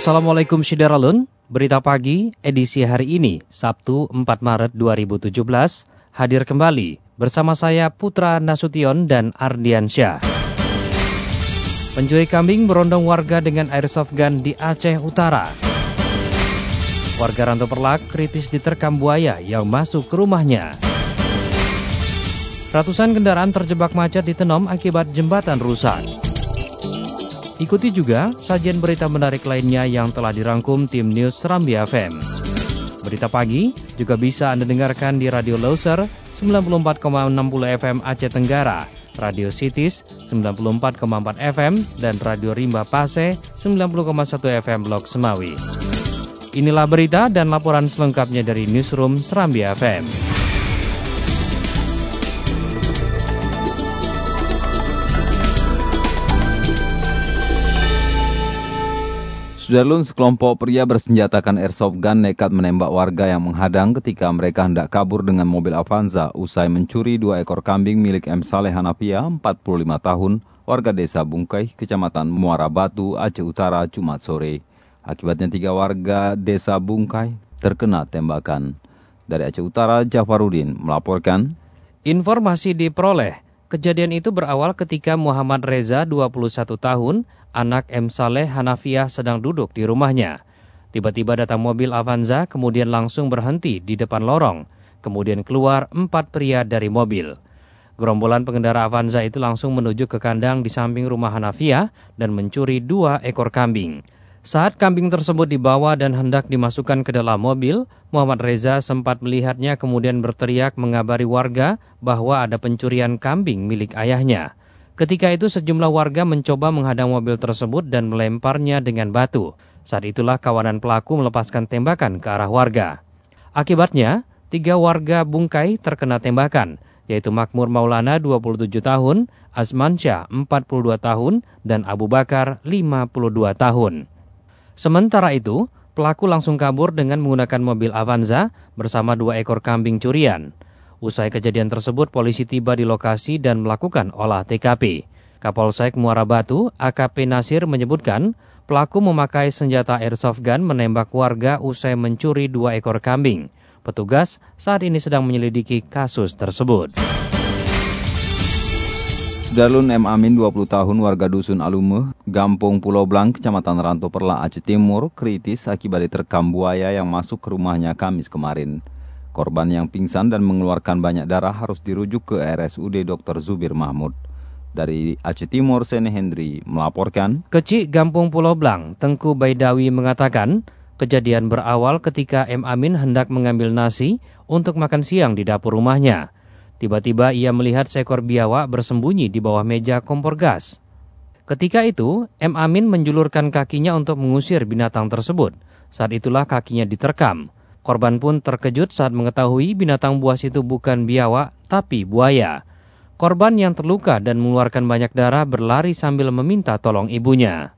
Assalamualaikum Syidaralun, berita pagi edisi hari ini, Sabtu 4 Maret 2017, hadir kembali bersama saya Putra Nasution dan Ardiansyah. Pencuri kambing berondong warga dengan airsoft gun di Aceh Utara. Warga Ranto Perlak kritis diterkam buaya yang masuk ke rumahnya. Ratusan kendaraan terjebak macet di Tenom akibat jembatan rusak. Ikuti juga sajian berita menarik lainnya yang telah dirangkum tim News Serambi FM. Berita pagi juga bisa Anda dengarkan di Radio Loser 94,60 FM Aceh Tenggara, Radio Cities 94,4 FM, dan Radio Rimba Pase 90,1 FM Blok Semawi. Inilah berita dan laporan selengkapnya dari Newsroom Serambi FM. Sudarlun, sekelompok pria bersenjatakan airsoft gun nekat menembak warga yang menghadang ketika mereka hendak kabur dengan mobil Avanza usai mencuri dua ekor kambing milik M. Saleh Hanafia, 45 tahun, warga desa Bungkai, kecamatan Muara Batu, Aceh Utara, Jumat sore. Akibatnya tiga warga desa Bungkai terkena tembakan. Dari Aceh Utara, Jafarudin melaporkan. Informasi diperoleh, kejadian itu berawal ketika Muhammad Reza, 21 tahun, anak M. Saleh Hanafiah sedang duduk di rumahnya. Tiba-tiba datang mobil Avanza kemudian langsung berhenti di depan lorong. Kemudian keluar empat pria dari mobil. Gerombolan pengendara Avanza itu langsung menuju ke kandang di samping rumah Hanafiah dan mencuri dua ekor kambing. Saat kambing tersebut dibawa dan hendak dimasukkan ke dalam mobil, Muhammad Reza sempat melihatnya kemudian berteriak mengabari warga bahwa ada pencurian kambing milik ayahnya. Ketika itu sejumlah warga mencoba menghadang mobil tersebut dan melemparnya dengan batu. Saat itulah kawanan pelaku melepaskan tembakan ke arah warga. Akibatnya, tiga warga Bungkai terkena tembakan, yaitu Makmur Maulana 27 tahun, Asmansyah 42 tahun, dan Abu Bakar 52 tahun. Sementara itu, pelaku langsung kabur dengan menggunakan mobil Avanza bersama dua ekor kambing curian. Usai kejadian tersebut, polisi tiba di lokasi dan melakukan olah TKP. Kapolsek Muara Batu, AKP Nasir menyebutkan, pelaku memakai senjata airsoft gun menembak warga usai mencuri dua ekor kambing. Petugas saat ini sedang menyelidiki kasus tersebut. Darlun M. Amin, 20 tahun, warga Dusun Alume, Gampung Pulau Blang, Kecamatan Ranto Perla, Aceh Timur, kritis akibat diterkam buaya yang masuk ke rumahnya Kamis kemarin. Korban yang pingsan dan mengeluarkan banyak darah harus dirujuk ke RSUD Dr. Zubir Mahmud. Dari Aceh Timur, Sene Hendri melaporkan. Kecik Gampung Pulau Blang, Tengku Baidawi mengatakan, kejadian berawal ketika M. Amin hendak mengambil nasi untuk makan siang di dapur rumahnya. Tiba-tiba ia melihat seekor biawak bersembunyi di bawah meja kompor gas. Ketika itu, M. Amin menjulurkan kakinya untuk mengusir binatang tersebut. Saat itulah kakinya diterkam. Korban pun terkejut saat mengetahui binatang buas itu bukan biawak, tapi buaya. Korban yang terluka dan mengeluarkan banyak darah berlari sambil meminta tolong ibunya.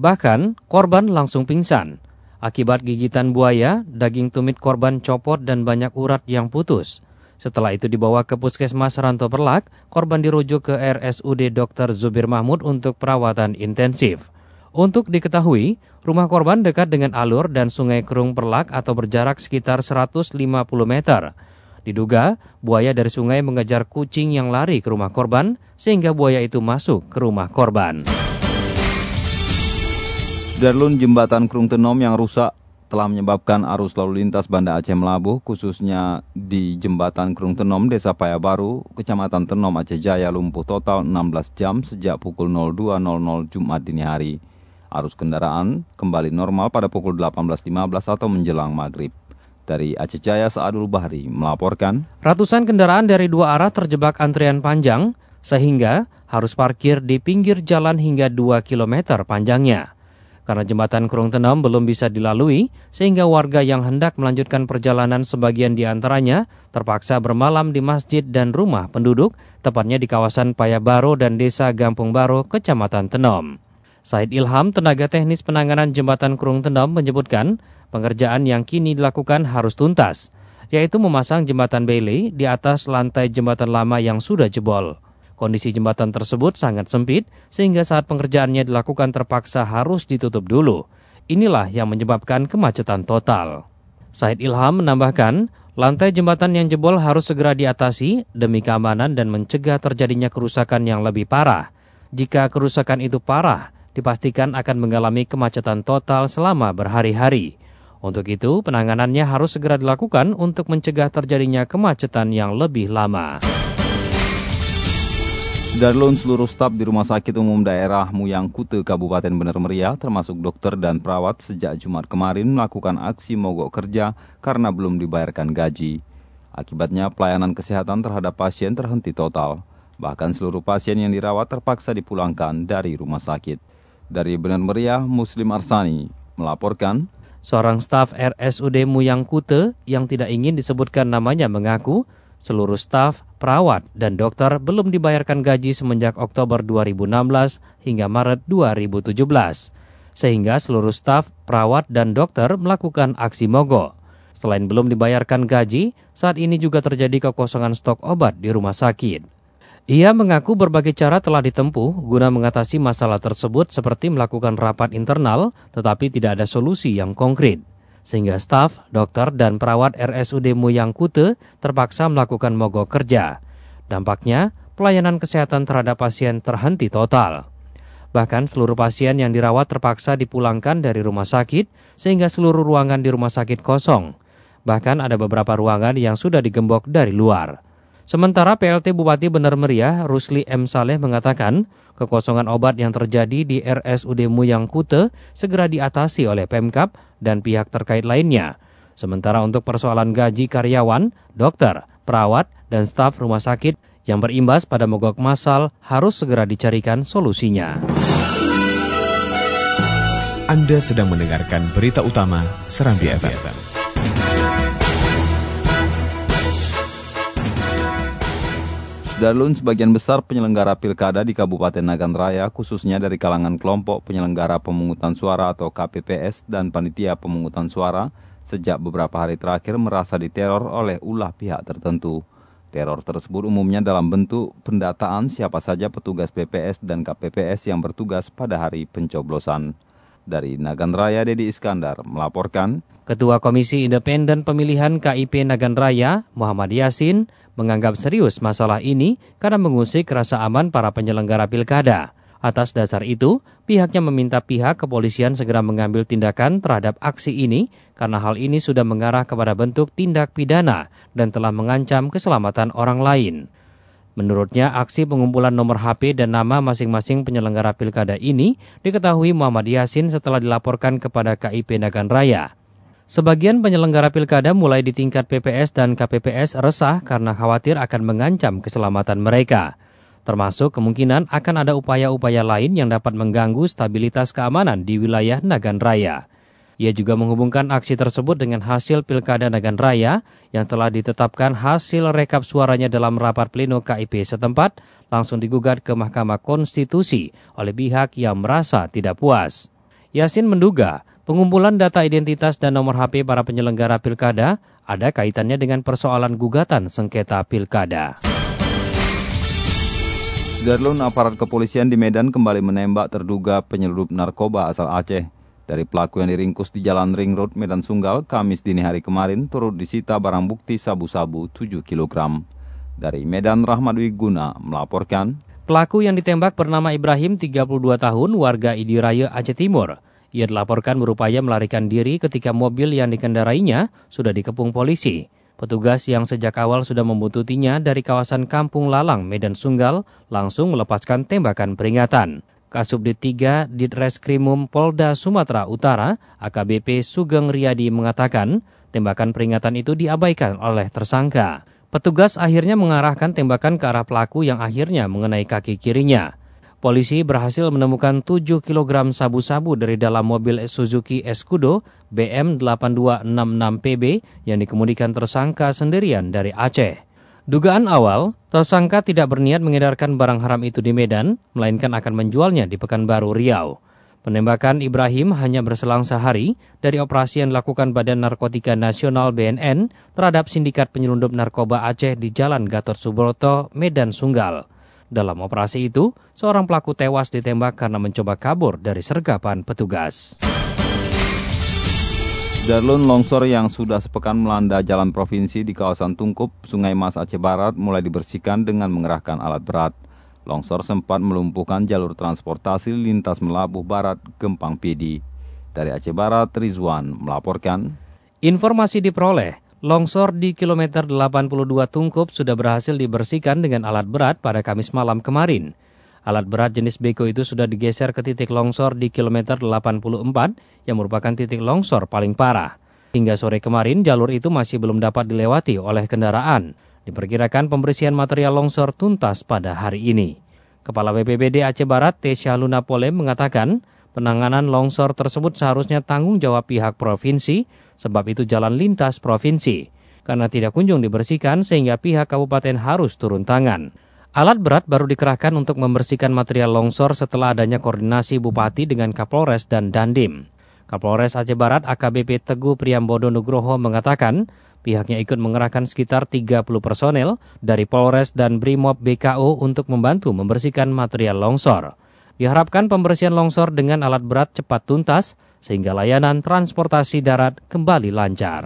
Bahkan, korban langsung pingsan. Akibat gigitan buaya, daging tumit korban copot dan banyak urat yang putus. Setelah itu dibawa ke puskesmas Ranto Perlak, korban dirujuk ke RSUD Dr. Zubir Mahmud untuk perawatan intensif. Untuk diketahui, rumah korban dekat dengan alur dan sungai Kerung Perlak atau berjarak sekitar 150 meter. Diduga, buaya dari sungai mengejar kucing yang lari ke rumah korban, sehingga buaya itu masuk ke rumah korban. Sudarlun jembatan Kerung Tenom yang rusak telah menyebabkan arus lalu lintas Banda Aceh Melabuh, khususnya di Jembatan Kerung Tenom, Desa Payabaru, Kecamatan Tenom, Aceh Jaya, lumpuh total 16 jam sejak pukul 02.00 Jumat dini hari. Arus kendaraan kembali normal pada pukul 18.15 atau menjelang maghrib. Dari Aceh Jaya, Saadul Bahri melaporkan. Ratusan kendaraan dari dua arah terjebak antrian panjang sehingga harus parkir di pinggir jalan hingga 2 km panjangnya. Karena jembatan Kurung Tenom belum bisa dilalui, sehingga warga yang hendak melanjutkan perjalanan sebagian di antaranya terpaksa bermalam di masjid dan rumah penduduk, tepatnya di kawasan Payabaro dan Desa Gampung Baro, Kecamatan Tenom. Said Ilham, tenaga teknis penanganan jembatan Kurung Tenom menyebutkan, pengerjaan yang kini dilakukan harus tuntas, yaitu memasang jembatan Bailey di atas lantai jembatan lama yang sudah jebol. Kondisi jembatan tersebut sangat sempit sehingga saat pengerjaannya dilakukan terpaksa harus ditutup dulu. Inilah yang menyebabkan kemacetan total. Said Ilham menambahkan, lantai jembatan yang jebol harus segera diatasi demi keamanan dan mencegah terjadinya kerusakan yang lebih parah. Jika kerusakan itu parah, dipastikan akan mengalami kemacetan total selama berhari-hari. Untuk itu, penanganannya harus segera dilakukan untuk mencegah terjadinya kemacetan yang lebih lama. Darlun seluruh staf di Rumah Sakit Umum Daerah Muyang Kute Kabupaten Bener Meriah termasuk dokter dan perawat sejak Jumat kemarin melakukan aksi mogok kerja karena belum dibayarkan gaji. Akibatnya pelayanan kesehatan terhadap pasien terhenti total. Bahkan seluruh pasien yang dirawat terpaksa dipulangkan dari rumah sakit. Dari Bener Meriah, Muslim Arsani melaporkan, Seorang staf RSUD Muyang Kute yang tidak ingin disebutkan namanya mengaku seluruh staf, perawat, dan dokter belum dibayarkan gaji semenjak Oktober 2016 hingga Maret 2017. Sehingga seluruh staf, perawat, dan dokter melakukan aksi mogok. Selain belum dibayarkan gaji, saat ini juga terjadi kekosongan stok obat di rumah sakit. Ia mengaku berbagai cara telah ditempuh guna mengatasi masalah tersebut seperti melakukan rapat internal, tetapi tidak ada solusi yang konkret sehingga staf, dokter, dan perawat RSUD Muyang Kute terpaksa melakukan mogok kerja. Dampaknya, pelayanan kesehatan terhadap pasien terhenti total. Bahkan seluruh pasien yang dirawat terpaksa dipulangkan dari rumah sakit, sehingga seluruh ruangan di rumah sakit kosong. Bahkan ada beberapa ruangan yang sudah digembok dari luar. Sementara PLT Bupati Benar Meriah, Rusli M. Saleh mengatakan, kekosongan obat yang terjadi di RSUD Muyang Kute segera diatasi oleh Pemkap dan pihak terkait lainnya. Sementara untuk persoalan gaji karyawan, dokter, perawat, dan staf rumah sakit yang berimbas pada mogok massal harus segera dicarikan solusinya. Anda sedang mendengarkan berita utama Serambi FM. Darlun sebagian besar penyelenggara pilkada di Kabupaten Nagan Raya, khususnya dari kalangan kelompok penyelenggara pemungutan suara atau KPPS dan panitia pemungutan suara, sejak beberapa hari terakhir merasa diteror oleh ulah pihak tertentu. Teror tersebut umumnya dalam bentuk pendataan siapa saja petugas PPS dan KPPS yang bertugas pada hari pencoblosan. Dari Nagan Raya, Dedi Iskandar melaporkan, Ketua Komisi Independen Pemilihan KIP Nagan Raya, Muhammad Yasin, menganggap serius masalah ini karena mengusik rasa aman para penyelenggara pilkada. Atas dasar itu, pihaknya meminta pihak kepolisian segera mengambil tindakan terhadap aksi ini karena hal ini sudah mengarah kepada bentuk tindak pidana dan telah mengancam keselamatan orang lain. Menurutnya, aksi pengumpulan nomor HP dan nama masing-masing penyelenggara pilkada ini diketahui Muhammad Yasin setelah dilaporkan kepada KIP Nagan Raya. Sebagian penyelenggara pilkada mulai di tingkat PPS dan KPPS resah karena khawatir akan mengancam keselamatan mereka. Termasuk kemungkinan akan ada upaya-upaya lain yang dapat mengganggu stabilitas keamanan di wilayah Nagan Raya. Ia juga menghubungkan aksi tersebut dengan hasil pilkada Nagan Raya yang telah ditetapkan hasil rekap suaranya dalam rapat pleno KIP setempat langsung digugat ke Mahkamah Konstitusi oleh pihak yang merasa tidak puas. Yasin menduga Pengumpulan data identitas dan nomor HP para penyelenggara pilkada ada kaitannya dengan persoalan gugatan sengketa pilkada. Sudarlun aparat kepolisian di Medan kembali menembak terduga penyeludup narkoba asal Aceh. Dari pelaku yang diringkus di Jalan Ring Road Medan Sunggal, Kamis dini hari kemarin turut disita barang bukti sabu-sabu 7 kg. Dari Medan Rahmat Wiguna melaporkan, Pelaku yang ditembak bernama Ibrahim, 32 tahun, warga Idiraya, Aceh Timur. Ia dilaporkan berupaya melarikan diri ketika mobil yang dikendarainya sudah dikepung polisi. Petugas yang sejak awal sudah membuntutinya dari kawasan Kampung Lalang, Medan Sunggal, langsung melepaskan tembakan peringatan. Kasubdit 3 Ditreskrimum Polda Sumatera Utara, AKBP Sugeng Riyadi mengatakan, tembakan peringatan itu diabaikan oleh tersangka. Petugas akhirnya mengarahkan tembakan ke arah pelaku yang akhirnya mengenai kaki kirinya. Polisi berhasil menemukan 7 kg sabu-sabu dari dalam mobil Suzuki Escudo BM8266PB yang dikemudikan tersangka sendirian dari Aceh. Dugaan awal, tersangka tidak berniat mengedarkan barang haram itu di Medan, melainkan akan menjualnya di Pekanbaru Riau. Penembakan Ibrahim hanya berselang sehari dari operasi yang dilakukan Badan Narkotika Nasional BNN terhadap sindikat penyelundup narkoba Aceh di Jalan Gatot Subroto, Medan Sunggal. Dalam operasi itu, seorang pelaku tewas ditembak karena mencoba kabur dari sergapan petugas. Darlun longsor yang sudah sepekan melanda jalan provinsi di kawasan Tungkup, Sungai Mas Aceh Barat mulai dibersihkan dengan mengerahkan alat berat. Longsor sempat melumpuhkan jalur transportasi lintas Melabuh Barat Gempang Pidi. Dari Aceh Barat, Rizwan melaporkan. Informasi diperoleh Longsor di kilometer 82 Tungkup sudah berhasil dibersihkan dengan alat berat pada Kamis malam kemarin. Alat berat jenis beko itu sudah digeser ke titik longsor di kilometer 84 yang merupakan titik longsor paling parah. Hingga sore kemarin jalur itu masih belum dapat dilewati oleh kendaraan. Diperkirakan pembersihan material longsor tuntas pada hari ini. Kepala BPBD Aceh Barat T. Syahluna Polem mengatakan penanganan longsor tersebut seharusnya tanggung jawab pihak provinsi sebab itu jalan lintas provinsi. Karena tidak kunjung dibersihkan sehingga pihak kabupaten harus turun tangan. Alat berat baru dikerahkan untuk membersihkan material longsor setelah adanya koordinasi Bupati dengan Kapolres dan Dandim. Kapolres Aceh Barat AKBP Teguh Priambodo Nugroho mengatakan pihaknya ikut mengerahkan sekitar 30 personel dari Polres dan Brimob BKO untuk membantu membersihkan material longsor. Diharapkan pembersihan longsor dengan alat berat cepat tuntas sehingga layanan transportasi darat kembali lancar.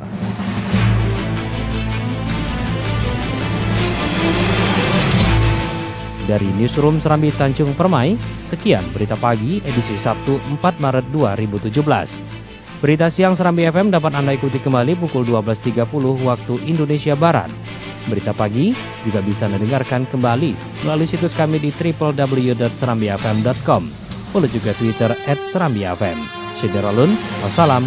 Dari Newsroom Serambi Tanjung Permai, sekian berita pagi edisi Sabtu 4 Maret 2017. Berita siang Serambi FM dapat Anda ikuti kembali pukul 12.30 waktu Indonesia Barat. Berita pagi juga bisa Anda dengarkan kembali melalui situs kami di www.serambifm.com. Follow juga Twitter at Serambi FM. Syederalun, wassalam,